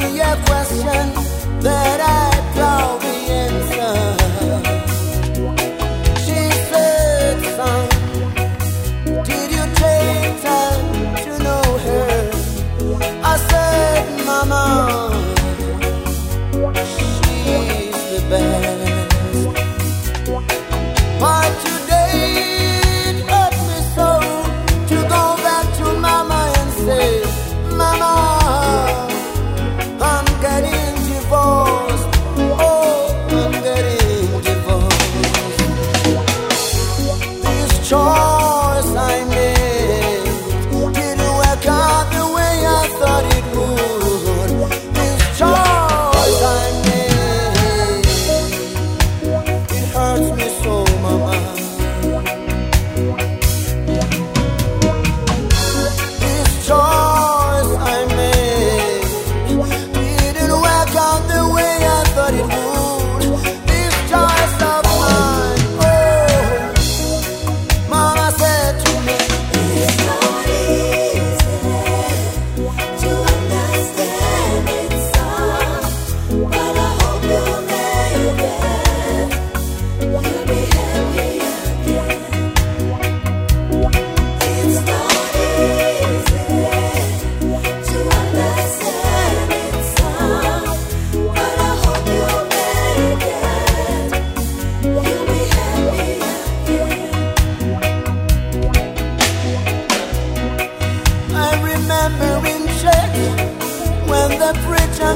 be a question that I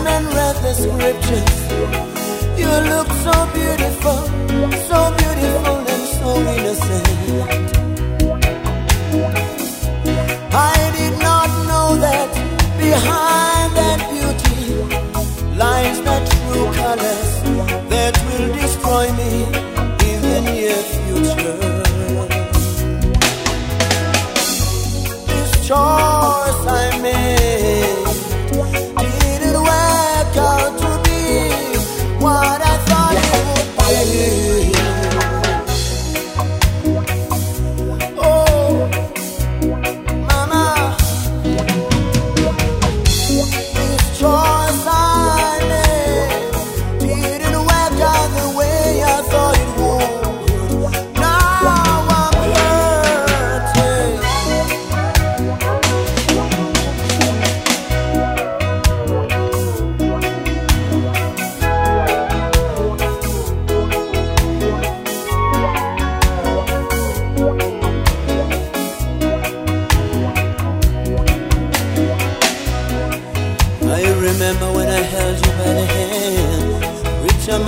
and read the scriptures. You look so beautiful, so beautiful and so innocent. I did not know that behind that beauty lies the true colors that will destroy me.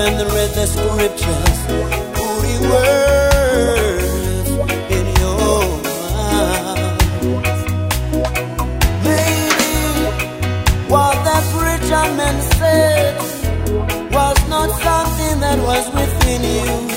and read the scriptures, holy words in your mind. Maybe what that preacher man said was not something that was within you.